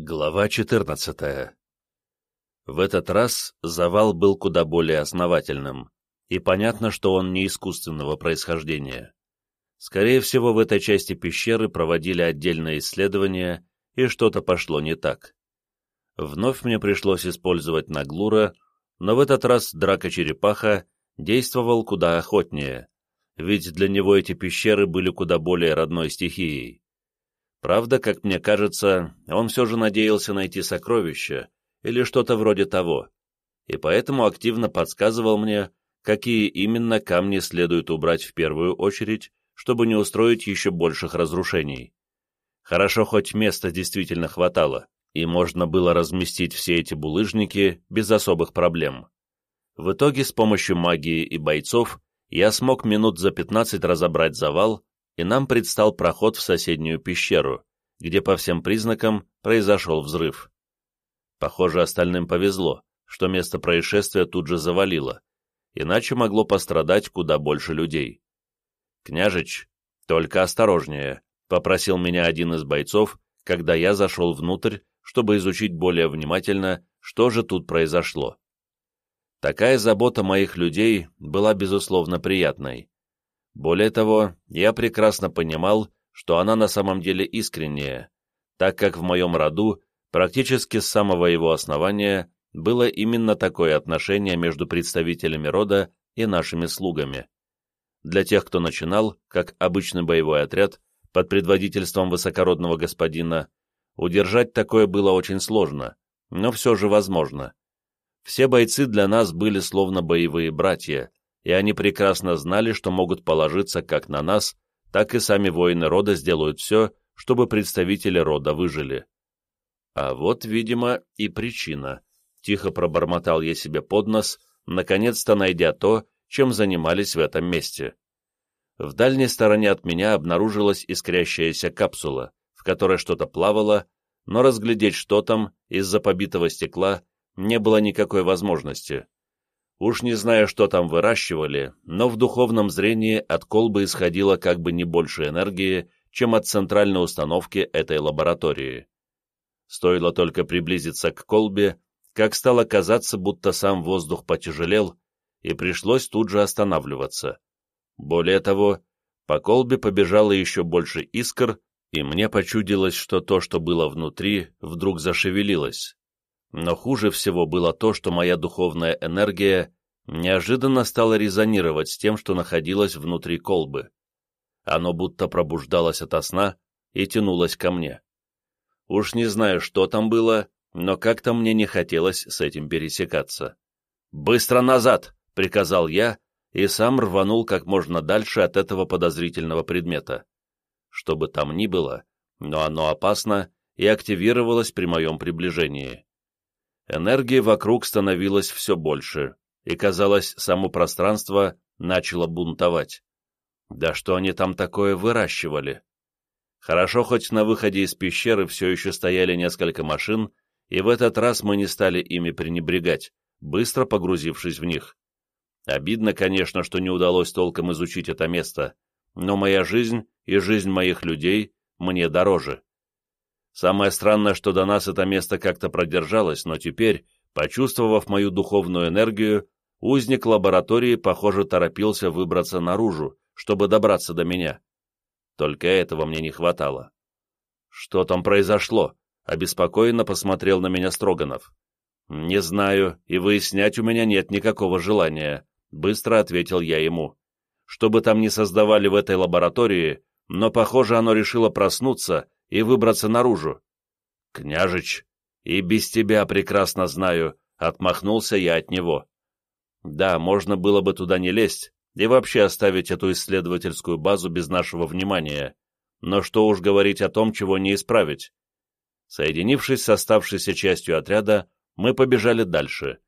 Глава 14 В этот раз завал был куда более основательным, и понятно, что он не искусственного происхождения. Скорее всего, в этой части пещеры проводили отдельное исследование, и что-то пошло не так. Вновь мне пришлось использовать Наглура, но в этот раз драка-черепаха действовал куда охотнее, ведь для него эти пещеры были куда более родной стихией. Правда, как мне кажется, он все же надеялся найти сокровища или что-то вроде того, и поэтому активно подсказывал мне, какие именно камни следует убрать в первую очередь, чтобы не устроить еще больших разрушений. Хорошо, хоть места действительно хватало, и можно было разместить все эти булыжники без особых проблем. В итоге с помощью магии и бойцов я смог минут за 15 разобрать завал и нам предстал проход в соседнюю пещеру, где по всем признакам произошел взрыв. Похоже, остальным повезло, что место происшествия тут же завалило, иначе могло пострадать куда больше людей. «Княжич, только осторожнее», — попросил меня один из бойцов, когда я зашел внутрь, чтобы изучить более внимательно, что же тут произошло. Такая забота моих людей была, безусловно, приятной, более того, я прекрасно понимал, что она на самом деле искренняя, так как в моем роду практически с самого его основания было именно такое отношение между представителями рода и нашими слугами. Для тех, кто начинал, как обычный боевой отряд, под предводительством высокородного господина, удержать такое было очень сложно, но все же возможно. Все бойцы для нас были словно боевые братья, и они прекрасно знали, что могут положиться как на нас, так и сами воины рода сделают все, чтобы представители рода выжили. А вот, видимо, и причина. Тихо пробормотал я себе под нос, наконец-то найдя то, чем занимались в этом месте. В дальней стороне от меня обнаружилась искрящаяся капсула, в которой что-то плавало, но разглядеть, что там, из-за побитого стекла, не было никакой возможности. Уж не знаю, что там выращивали, но в духовном зрении от колбы исходило как бы не больше энергии, чем от центральной установки этой лаборатории. Стоило только приблизиться к колбе, как стало казаться, будто сам воздух потяжелел, и пришлось тут же останавливаться. Более того, по колбе побежало еще больше искр, и мне почудилось, что то, что было внутри, вдруг зашевелилось. Но хуже всего было то, что моя духовная энергия неожиданно стала резонировать с тем, что находилось внутри колбы. Оно будто пробуждалось ото сна и тянулось ко мне. Уж не знаю, что там было, но как-то мне не хотелось с этим пересекаться. «Быстро назад!» — приказал я, и сам рванул как можно дальше от этого подозрительного предмета. Что бы там ни было, но оно опасно и активировалось при моем приближении. Энергии вокруг становилось все больше, и, казалось, само пространство начало бунтовать. Да что они там такое выращивали? Хорошо, хоть на выходе из пещеры все еще стояли несколько машин, и в этот раз мы не стали ими пренебрегать, быстро погрузившись в них. Обидно, конечно, что не удалось толком изучить это место, но моя жизнь и жизнь моих людей мне дороже. Самое странное, что до нас это место как-то продержалось, но теперь, почувствовав мою духовную энергию, узник лаборатории, похоже, торопился выбраться наружу, чтобы добраться до меня. Только этого мне не хватало. «Что там произошло?» — обеспокоенно посмотрел на меня Строганов. «Не знаю, и выяснять у меня нет никакого желания», — быстро ответил я ему. «Что бы там ни создавали в этой лаборатории, но, похоже, оно решило проснуться и выбраться наружу. «Княжич, и без тебя прекрасно знаю», — отмахнулся я от него. «Да, можно было бы туда не лезть и вообще оставить эту исследовательскую базу без нашего внимания, но что уж говорить о том, чего не исправить». Соединившись с оставшейся частью отряда, мы побежали дальше,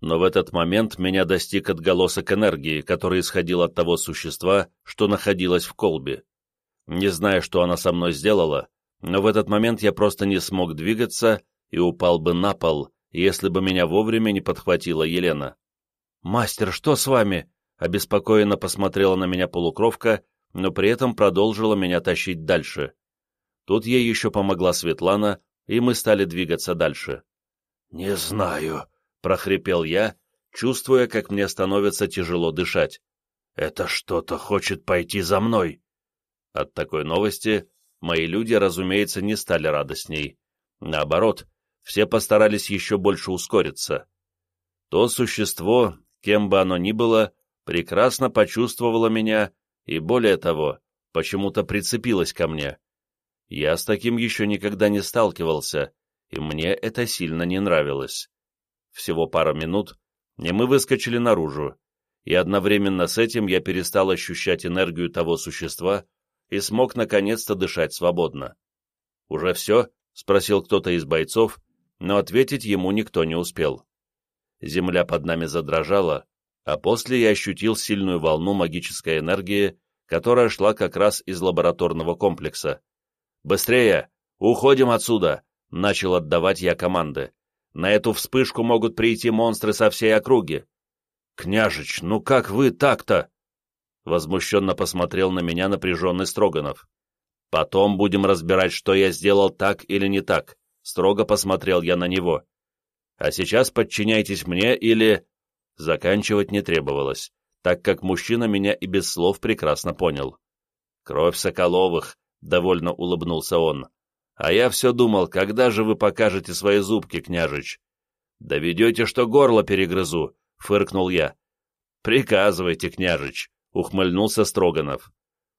но в этот момент меня достиг отголосок энергии, который исходил от того существа, что находилось в колбе. Не знаю, что она со мной сделала, но в этот момент я просто не смог двигаться и упал бы на пол, если бы меня вовремя не подхватила Елена. «Мастер, что с вами?» — обеспокоенно посмотрела на меня полукровка, но при этом продолжила меня тащить дальше. Тут ей еще помогла Светлана, и мы стали двигаться дальше. «Не знаю», — прохрипел я, чувствуя, как мне становится тяжело дышать. «Это что-то хочет пойти за мной». От такой новости мои люди, разумеется, не стали радостней. Наоборот, все постарались еще больше ускориться. То существо, кем бы оно ни было, прекрасно почувствовало меня и, более того, почему-то прицепилось ко мне. Я с таким еще никогда не сталкивался, и мне это сильно не нравилось. Всего пара минут, и мы выскочили наружу, и одновременно с этим я перестал ощущать энергию того существа и смог наконец-то дышать свободно. «Уже все?» — спросил кто-то из бойцов, но ответить ему никто не успел. Земля под нами задрожала, а после я ощутил сильную волну магической энергии, которая шла как раз из лабораторного комплекса. «Быстрее! Уходим отсюда!» — начал отдавать я команды. «На эту вспышку могут прийти монстры со всей округи». «Княжич, ну как вы так-то?» Возмущенно посмотрел на меня напряженный Строганов. «Потом будем разбирать, что я сделал так или не так», — строго посмотрел я на него. «А сейчас подчиняйтесь мне или...» Заканчивать не требовалось, так как мужчина меня и без слов прекрасно понял. «Кровь Соколовых», — довольно улыбнулся он. «А я все думал, когда же вы покажете свои зубки, княжич?» «Доведете, что горло перегрызу», — фыркнул я. «Приказывайте, княжич», — ухмыльнулся Строганов.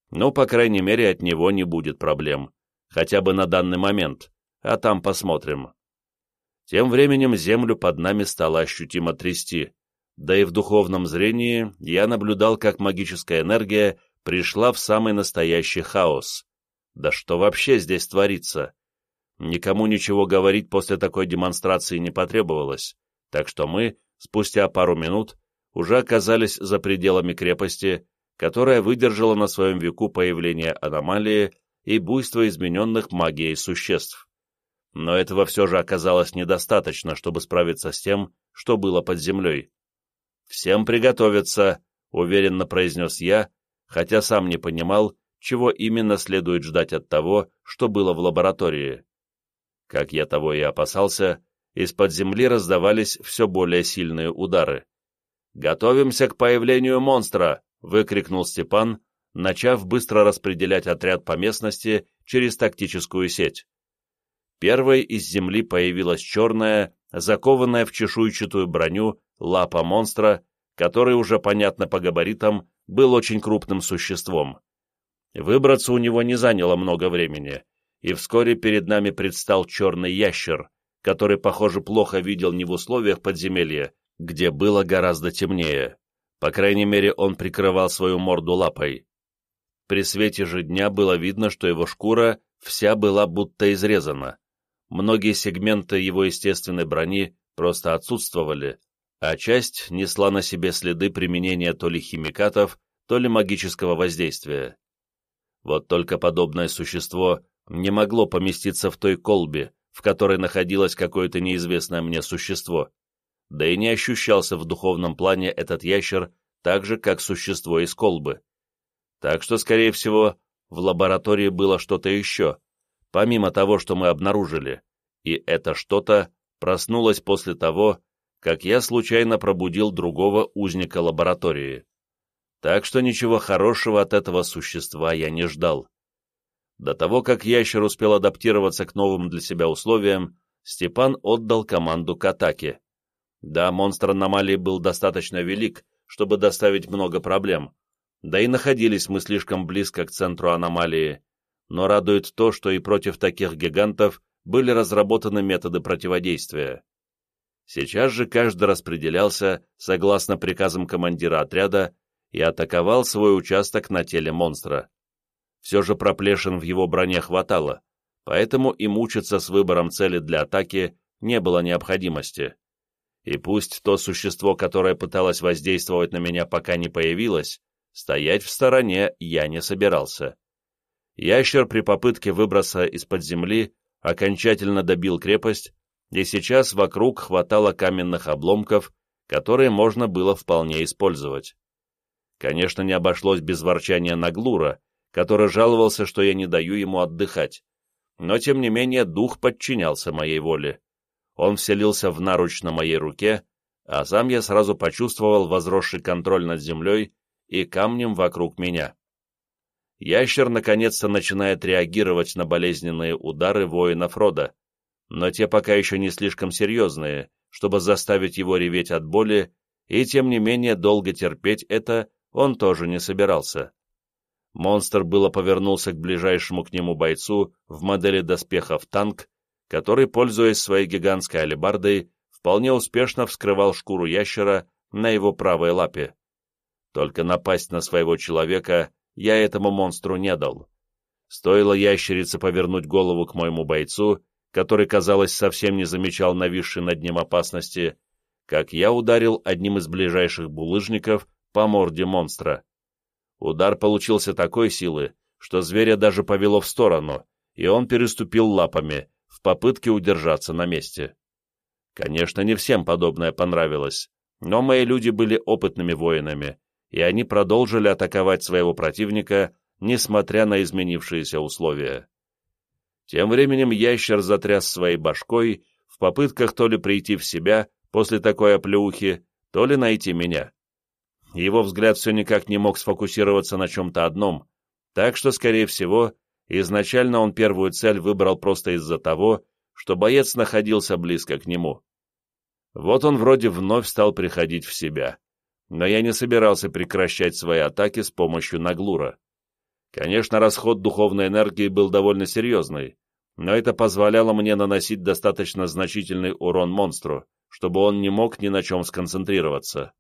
«Ну, по крайней мере, от него не будет проблем. Хотя бы на данный момент. А там посмотрим». Тем временем землю под нами стало ощутимо трясти да и в духовном зрении я наблюдал, как магическая энергия пришла в самый настоящий хаос. Да что вообще здесь творится? Никому ничего говорить после такой демонстрации не потребовалось, так что мы, спустя пару минут, уже оказались за пределами крепости, которая выдержала на своем веку появление аномалии и буйство измененных магией существ. Но этого все же оказалось недостаточно, чтобы справиться с тем, что было под землей. «Всем приготовиться», — уверенно произнес я, хотя сам не понимал, чего именно следует ждать от того, что было в лаборатории. Как я того и опасался, из-под земли раздавались все более сильные удары. «Готовимся к появлению монстра!» — выкрикнул Степан, начав быстро распределять отряд по местности через тактическую сеть. Первой из земли появилась черная, закованная в чешуйчатую броню лапа монстра, который уже, понятно по габаритам, был очень крупным существом. Выбраться у него не заняло много времени, и вскоре перед нами предстал черный ящер, который, похоже, плохо видел не в условиях подземелья, где было гораздо темнее. По крайней мере, он прикрывал свою морду лапой. При свете же дня было видно, что его шкура вся была будто изрезана. Многие сегменты его естественной брони просто отсутствовали, а часть несла на себе следы применения то ли химикатов, то ли магического воздействия. Вот только подобное существо не могло поместиться в той колбе, в которой находилось какое-то неизвестное мне существо, да и не ощущался в духовном плане этот ящер так же, как существо из колбы. Так что, скорее всего, в лаборатории было что-то еще, помимо того, что мы обнаружили, и это что-то проснулось после того, как я случайно пробудил другого узника лаборатории. Так что ничего хорошего от этого существа я не ждал. До того, как ящер успел адаптироваться к новым для себя условиям, Степан отдал команду к атаке. Да, монстр аномалии был достаточно велик, чтобы доставить много проблем, да и находились мы слишком близко к центру аномалии, но радует то, что и против таких гигантов были разработаны методы противодействия. Сейчас же каждый распределялся согласно приказам командира отряда и атаковал свой участок на теле монстра. Все же проплешин в его броне хватало, поэтому и мучиться с выбором цели для атаки не было необходимости. И пусть то существо, которое пыталось воздействовать на меня, пока не появилось, стоять в стороне я не собирался. Ящер при попытке выброса из-под земли окончательно добил крепость и сейчас вокруг хватало каменных обломков, которые можно было вполне использовать. Конечно, не обошлось без ворчания Наглура, который жаловался, что я не даю ему отдыхать. но тем не менее дух подчинялся моей воле. Он вселился в наруч на моей руке, а сам я сразу почувствовал возросший контроль над землей и камнем вокруг меня. Ящер наконец-то начинает реагировать на болезненные удары воина Фрода, но те пока еще не слишком серьезные, чтобы заставить его реветь от боли, и тем не менее долго терпеть это он тоже не собирался. Монстр было повернулся к ближайшему к нему бойцу в модели доспехов танк, который, пользуясь своей гигантской алебардой, вполне успешно вскрывал шкуру ящера на его правой лапе. Только напасть на своего человека я этому монстру не дал. Стоило ящерице повернуть голову к моему бойцу, который, казалось, совсем не замечал нависшей над ним опасности, как я ударил одним из ближайших булыжников по морде монстра. Удар получился такой силы, что зверя даже повело в сторону, и он переступил лапами, в попытке удержаться на месте. Конечно, не всем подобное понравилось, но мои люди были опытными воинами, и они продолжили атаковать своего противника, несмотря на изменившиеся условия. Тем временем ящер затряс своей башкой в попытках то ли прийти в себя после такой оплеухи, то ли найти меня. Его взгляд все никак не мог сфокусироваться на чем-то одном, так что, скорее всего, изначально он первую цель выбрал просто из-за того, что боец находился близко к нему. Вот он вроде вновь стал приходить в себя, но я не собирался прекращать свои атаки с помощью Наглура. Конечно, расход духовной энергии был довольно серьезный, но это позволяло мне наносить достаточно значительный урон монстру, чтобы он не мог ни на чем сконцентрироваться.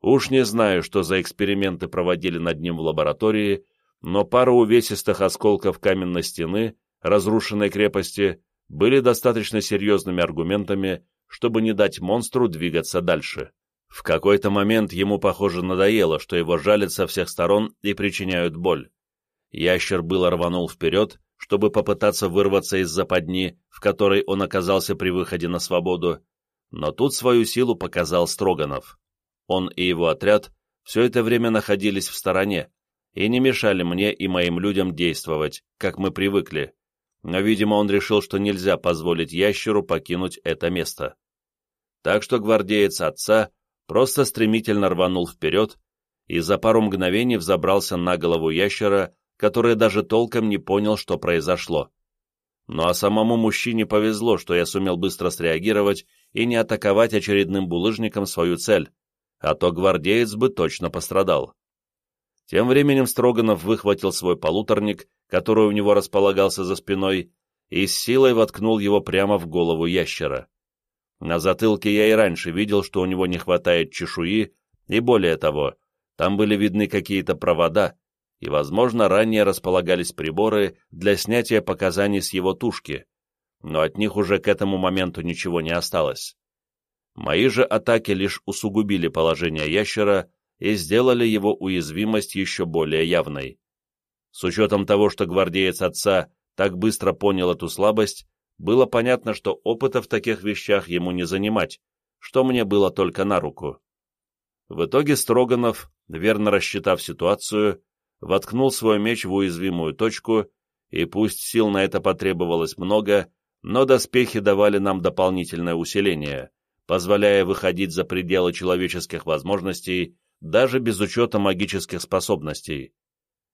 Уж не знаю, что за эксперименты проводили над ним в лаборатории, но пару увесистых осколков каменной стены, разрушенной крепости, были достаточно серьезными аргументами, чтобы не дать монстру двигаться дальше. В какой-то момент ему, похоже, надоело, что его жалят со всех сторон и причиняют боль. Ящер было рванул вперед, чтобы попытаться вырваться из западни, в которой он оказался при выходе на свободу, но тут свою силу показал Строганов. Он и его отряд все это время находились в стороне и не мешали мне и моим людям действовать, как мы привыкли, но, видимо, он решил, что нельзя позволить ящеру покинуть это место. Так что гвардеец отца просто стремительно рванул вперед и за пару мгновений взобрался на голову ящера, который даже толком не понял, что произошло. Ну а самому мужчине повезло, что я сумел быстро среагировать и не атаковать очередным булыжником свою цель, а то гвардеец бы точно пострадал. Тем временем Строганов выхватил свой полуторник, который у него располагался за спиной, и с силой воткнул его прямо в голову ящера. На затылке я и раньше видел, что у него не хватает чешуи, и более того, там были видны какие-то провода, и, возможно, ранее располагались приборы для снятия показаний с его тушки, но от них уже к этому моменту ничего не осталось. Мои же атаки лишь усугубили положение ящера и сделали его уязвимость еще более явной. С учетом того, что гвардеец отца так быстро понял эту слабость, было понятно, что опыта в таких вещах ему не занимать, что мне было только на руку. В итоге Строганов, верно рассчитав ситуацию, воткнул свой меч в уязвимую точку, и пусть сил на это потребовалось много, но доспехи давали нам дополнительное усиление, позволяя выходить за пределы человеческих возможностей даже без учета магических способностей.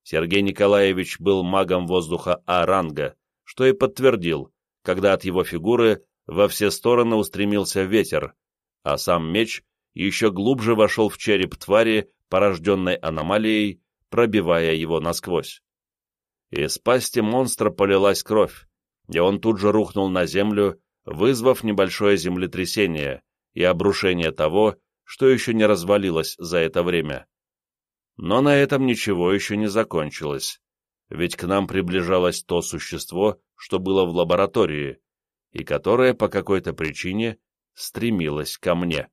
Сергей Николаевич был магом воздуха А-ранга, что и подтвердил, когда от его фигуры во все стороны устремился ветер, а сам меч еще глубже вошел в череп твари, порожденной аномалией, пробивая его насквозь. Из пасти монстра полилась кровь, и он тут же рухнул на землю, вызвав небольшое землетрясение и обрушение того, что еще не развалилось за это время. Но на этом ничего еще не закончилось, ведь к нам приближалось то существо, что было в лаборатории, и которое по какой-то причине стремилось ко мне.